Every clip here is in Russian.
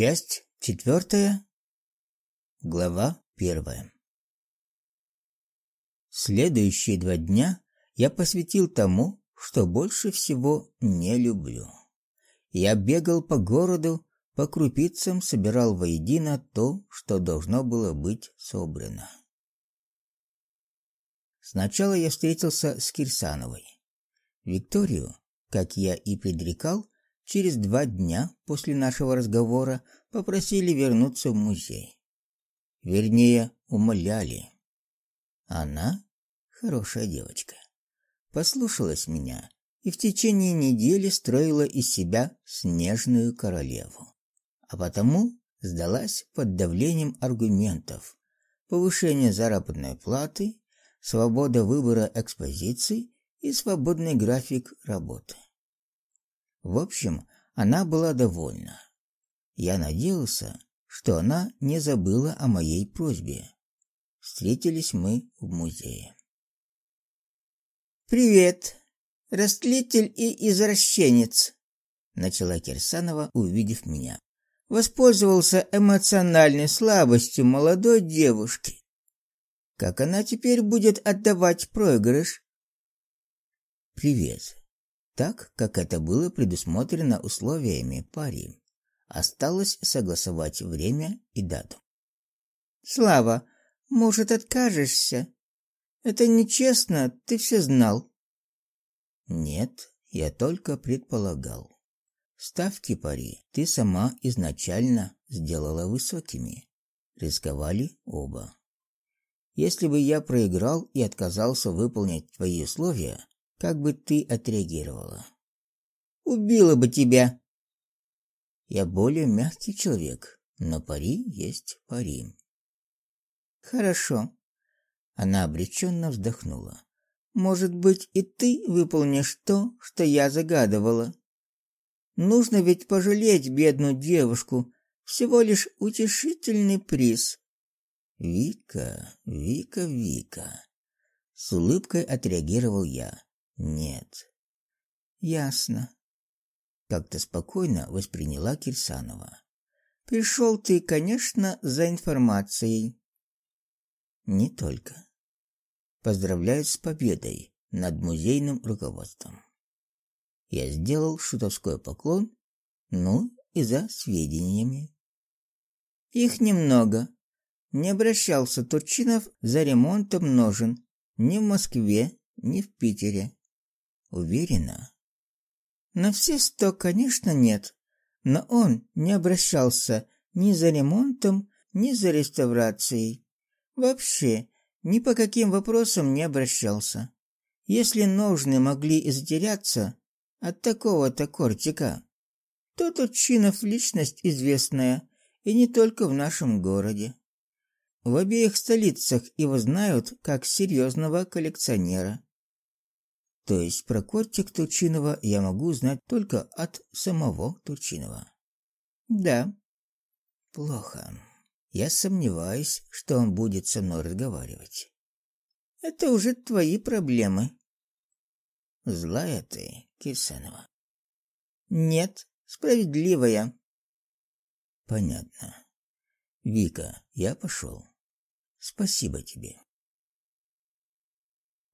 Часть четвертая, глава первая. Следующие два дня я посвятил тому, что больше всего не люблю. Я бегал по городу, по крупицам собирал воедино то, что должно было быть собрано. Сначала я встретился с Кирсановой. Викторию, как я и предрекал, через два дня после нашего разговора попросили вернуться в музей. Вернее, умоляли. Она, хорошая девочка, послушалась меня и в течение недели строила из себя снежную королеву. А потому сдалась под давлением аргументов: повышение заработной платы, свобода выбора экспозиций и свободный график работы. В общем, она была довольна. Я надеялся, что она не забыла о моей просьбе. Встретились мы в музее. Привет, растлитель и извращенец, начала Кирсанова, увидев меня. Воспользовался эмоциональной слабостью молодой девушки. Как она теперь будет отдавать проигрыш? Привет так, как это было предусмотрено условиями пари. Осталось согласовать время и дату. Слава, может, откажешься? Это нечестно, ты все знал. Нет, я только предполагал. Ставки пари ты сама изначально сделала высокими. Рисковали оба. Если бы я проиграл и отказался выполнить твои условия, как бы ты отреагировала? Убила бы тебя. Я более мягкий человек, но пари есть пари. Хорошо. Она обреченно вздохнула. Может быть, и ты выполнишь то, что я загадывала. Нужно ведь пожалеть бедную девушку, всего лишь утешительный приз. Вика, Вика, Вика. С улыбкой отреагировал я. Нет. Ясно. Как-то спокойно восприняла Кирсанова. Пришел ты, конечно, за информацией. Не только. Поздравляю с победой над музейным руководством. Я сделал шутовской поклон, ну и за сведениями. Их немного. Не обращался Турчинов за ремонтом ножен ни в Москве, ни в Питере. Уверена? На все сто, конечно, нет. Но он не обращался ни за ремонтом, ни за реставрацией. Вообще, ни по каким вопросам не обращался. Если ножны могли и затеряться от такого-то кортика, то Турчинов личность известная, и не только в нашем городе. В обеих столицах его знают как серьезного коллекционера. То есть про кортик Турчинова я могу узнать только от самого Турчинова. Да. Плохо. Я сомневаюсь, что он будет со мной разговаривать. Это уже твои проблемы. Злая ты, Кирсанова. Нет, справедливая. Понятно. Вика, я пошел. Спасибо тебе.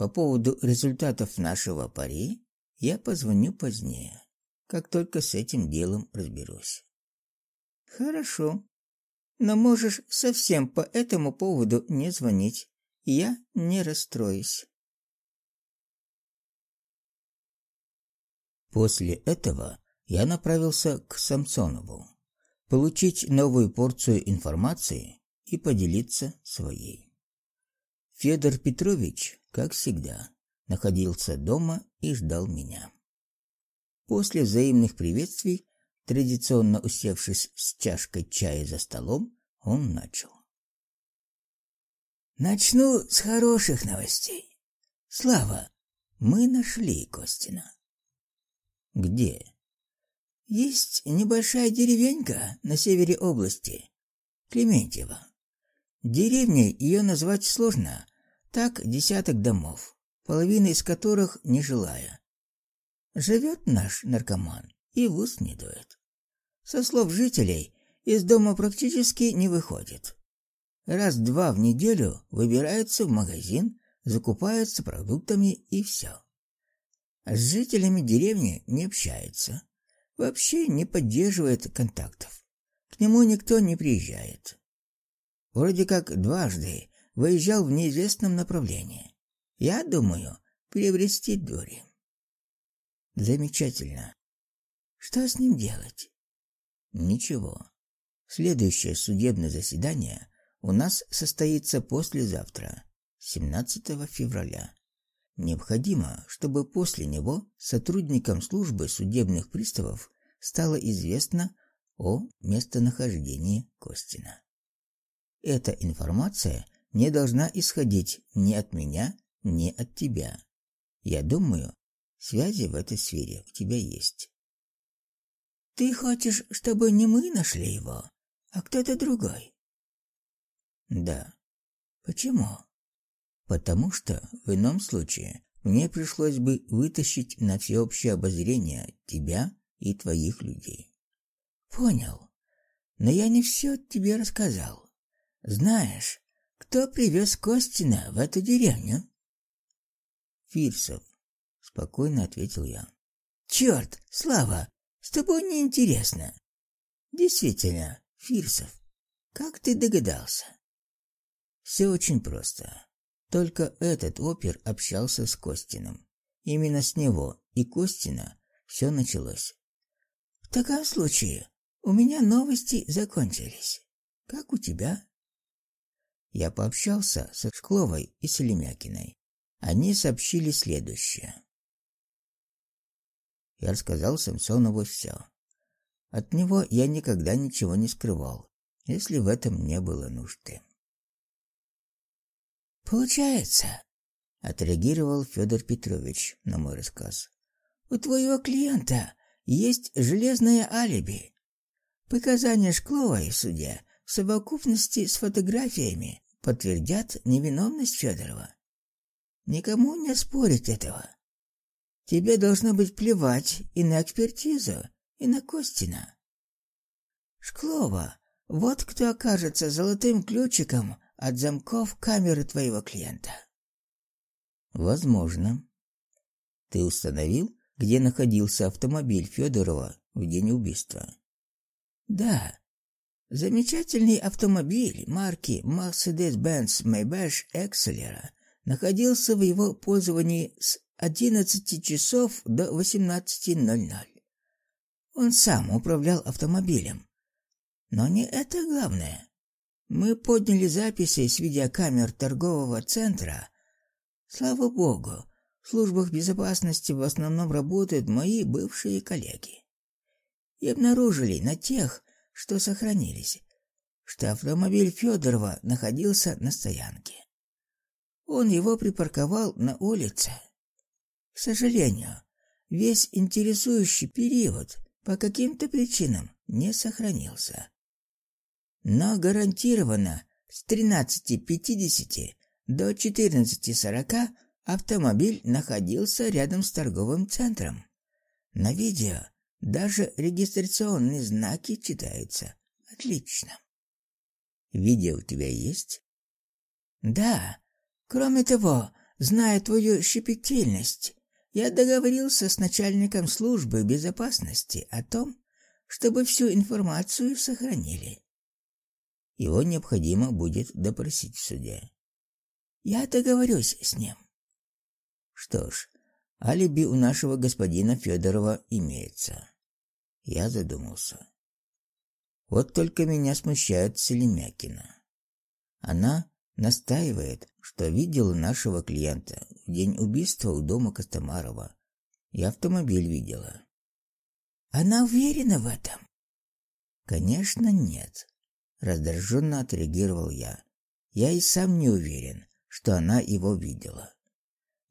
По поводу результатов нашего пари я позвоню позднее, как только с этим делом разберусь. Хорошо. Но можешь совсем по этому поводу не звонить. Я не расстроюсь. После этого я направился к Самсонову, получить новую порцию информации и поделиться своей. Федор Петрович как всегда, находился дома и ждал меня. После взаимных приветствий, традиционно усевшись с чашкой чая за столом, он начал. Начну с хороших новостей. Слава, мы нашли Костина. Где? Есть небольшая деревенька на севере области, Клементьево. Деревней ее назвать сложно, так десяток домов, половина из которых нежилая. Живет наш наркоман и в ус не дует. Со слов жителей, из дома практически не выходит. Раз-два в неделю выбирается в магазин, закупается продуктами и все. С жителями деревни не общается, вообще не поддерживает контактов. К нему никто не приезжает. Вроде как дважды выезжал в неизвестном направлении. Я думаю, приобрести Дори. Замечательно. Что с ним делать? Ничего. Следующее судебное заседание у нас состоится послезавтра, 17 февраля. Необходимо, чтобы после него сотрудникам службы судебных приставов стало известно о местонахождении Костина. Эта информация не должна исходить ни от меня, ни от тебя. Я думаю, связи в этой сфере у тебя есть. Ты хочешь, чтобы не мы нашли его, а кто-то другой? Да. Почему? Потому что в ином случае мне пришлось бы вытащить на всеобщее обозрение тебя и твоих людей. Понял. Но я не все тебе рассказал. Знаешь, кто привез Костина в эту деревню? Фирсов, спокойно ответил я. Черт, Слава, с тобой неинтересно. Действительно, Фирсов. Как ты догадался? Все очень просто. Только этот опер общался с Костиным. Именно с него и Костина все началось. В таком случае у меня новости закончились. Как у тебя? Я пообщался со Шкловой и Селемякиной. Они сообщили следующее. Я рассказал Самсонову все. От него я никогда ничего не скрывал, если в этом не было нужды. Получается, отреагировал Федор Петрович на мой рассказ. У твоего клиента есть железное алиби. Показания Шкловой в суде в совокупности с фотографиями подтвердят невиновность Федорова. Никому не спорить этого. Тебе должно быть плевать и на экспертизу, и на Костина. Шклова, вот кто окажется золотым ключиком от замков камеры твоего клиента. Возможно. Ты установил, где находился автомобиль Федорова в день убийства? Да. Замечательный автомобиль марки Mercedes-Benz Maybach Excelera находился в его пользовании с 11 часов до 18:00. Он сам управлял автомобилем. Но не это главное. Мы подняли записи с видеокамер торгового центра. Слава богу, в службах безопасности в основном работают мои бывшие коллеги. И обнаружили на тех, что сохранились, что автомобиль Федорова находился на стоянке. Он его припарковал на улице. К сожалению, весь интересующий период по каким-то причинам не сохранился но гарантированно с 13.50 до 14.40 автомобиль находился рядом с торговым центром. На видео даже регистрационные знаки читаются. Отлично. Видео у тебя есть? Да. Кроме того, зная твою щепетильность, я договорился с начальником службы безопасности о том, чтобы всю информацию сохранили. Его необходимо будет допросить в суде. Я договорюсь с ним. Что ж, алиби у нашего господина Федорова имеется. Я задумался. Вот только меня смущает Селемякина. Она настаивает, что видела нашего клиента в день убийства у дома Костомарова. И автомобиль видела. Она уверена в этом? Конечно, нет. Раздраженно отреагировал я. Я и сам не уверен, что она его видела.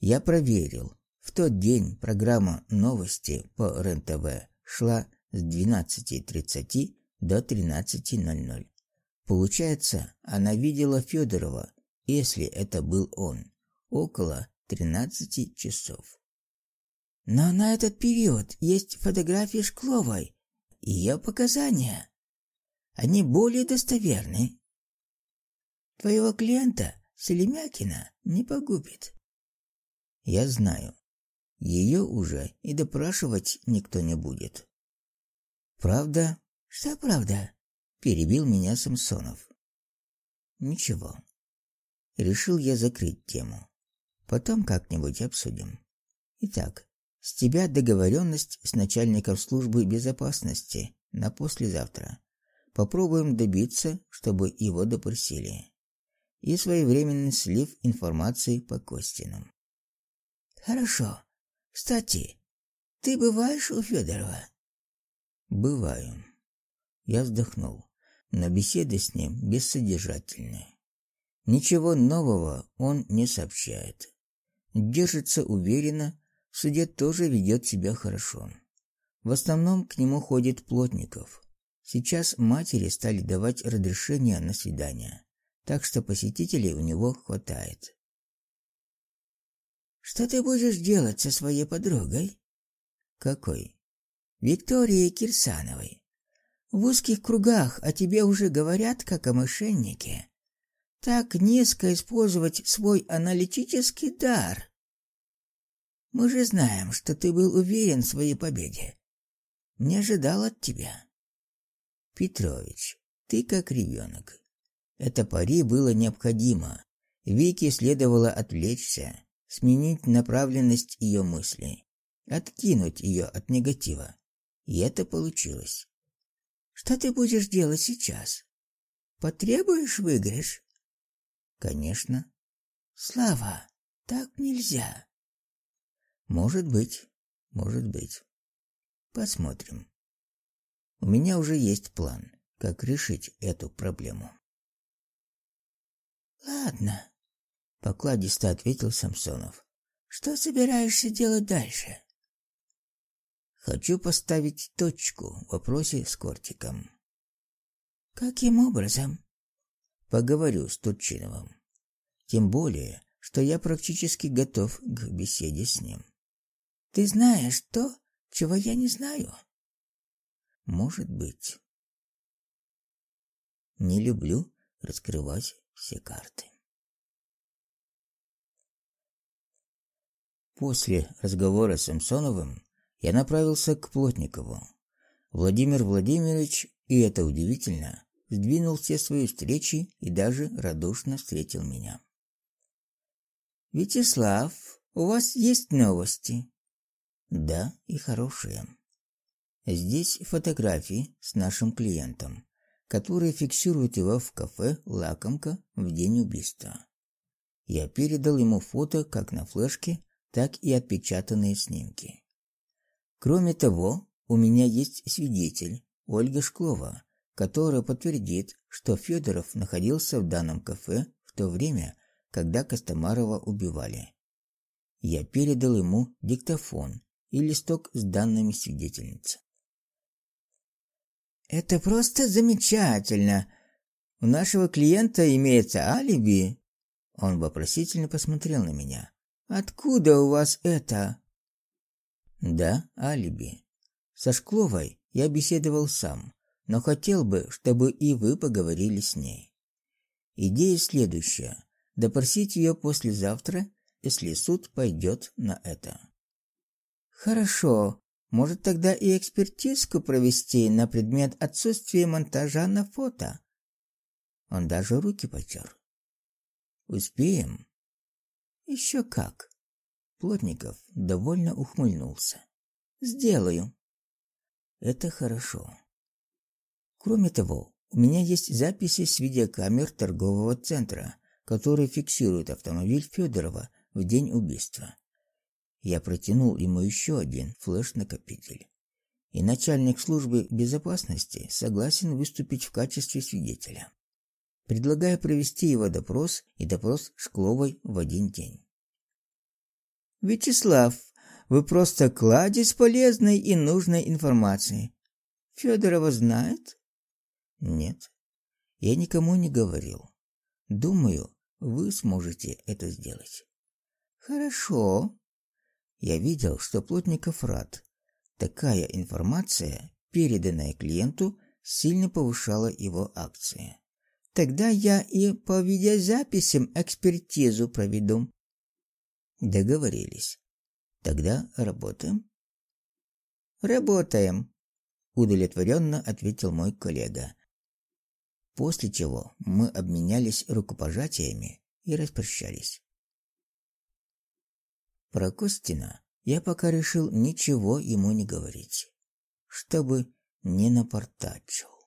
Я проверил. В тот день программа «Новости» по РЕН-ТВ шла с 12.30 до 13.00. Получается, она видела Федорова, если это был он, около 13 часов. Но на этот период есть фотографии Шкловой ее показания. Они более достоверны. Твоего клиента Селемякина не погубит. Я знаю. Ее уже и допрашивать никто не будет. Правда? Что правда? Перебил меня Самсонов. Ничего. Решил я закрыть тему. Потом как-нибудь обсудим. Итак, с тебя договоренность с начальником службы безопасности на послезавтра. Попробуем добиться, чтобы его допросили. И своевременный слив информации по Костинам. Хорошо. Кстати, ты бываешь у Федорова? Бываю. Я вздохнул, но беседы с ним бессодержательные. Ничего нового он не сообщает. Держится уверенно, в суде тоже ведет себя хорошо. В основном к нему ходит плотников. Сейчас матери стали давать разрешение на свидания, так что посетителей у него хватает. Что ты будешь делать со своей подругой? Какой? Викторией Кирсановой. В узких кругах о тебе уже говорят как о мошеннике. Так низко использовать свой аналитический дар. Мы же знаем, что ты был уверен в своей победе. Не ожидал от тебя. Петрович, ты как ребенок. Это пари было необходимо. Вике следовало отвлечься, сменить направленность ее мыслей, откинуть ее от негатива. И это получилось. Что ты будешь делать сейчас? Потребуешь выигрыш? Конечно. Слава, так нельзя. Может быть, может быть. Посмотрим. У меня уже есть план, как решить эту проблему. Ладно, покладисто ответил Самсонов. Что собираешься делать дальше? Хочу поставить точку в вопросе с Кортиком. Каким образом? Поговорю с Турчиновым. Тем более, что я практически готов к беседе с ним. Ты знаешь то, чего я не знаю? Может быть. Не люблю раскрывать все карты. После разговора с Самсоновым я направился к Плотникову. Владимир Владимирович, и это удивительно, сдвинул все свои встречи и даже радушно встретил меня. Вячеслав, у вас есть новости? Да, и хорошие. Здесь фотографии с нашим клиентом, который фиксирует его в кафе Лакомка в день убийства. Я передал ему фото как на флешке, так и отпечатанные снимки. Кроме того, у меня есть свидетель, Ольга Шклова, которая подтвердит, что Федоров находился в данном кафе в то время, когда Костомарова убивали. Я передал ему диктофон и листок с данными свидетельницы. Это просто замечательно. У нашего клиента имеется алиби. Он вопросительно посмотрел на меня. Откуда у вас это? Да, алиби. Со Шкловой я беседовал сам, но хотел бы, чтобы и вы поговорили с ней. Идея следующая: допросить ее послезавтра, если суд пойдет на это. Хорошо. Может тогда и экспертизку провести на предмет отсутствия монтажа на фото. Он даже руки потер. Успеем? Еще как. Плотников довольно ухмыльнулся. Сделаю. Это хорошо. Кроме того, у меня есть записи с видеокамер торгового центра, которые фиксируют автомобиль Федорова в день убийства. Я протянул ему еще один флеш-накопитель. И начальник службы безопасности согласен выступить в качестве свидетеля. Предлагаю провести его допрос и допрос Шкловой в один день. Вячеслав, вы просто кладезь полезной и нужной информации. Федорова знает? Нет. Я никому не говорил. Думаю, вы сможете это сделать. Хорошо. Я видел, что Плотников рад. Такая информация, переданная клиенту, сильно повышала его акции. Тогда я и по видеозаписям экспертизу проведу. Договорились. Тогда работаем. Работаем, удовлетворенно ответил мой коллега. После чего мы обменялись рукопожатиями и распрощались. Про Костина я пока решил ничего ему не говорить, чтобы не напортачил.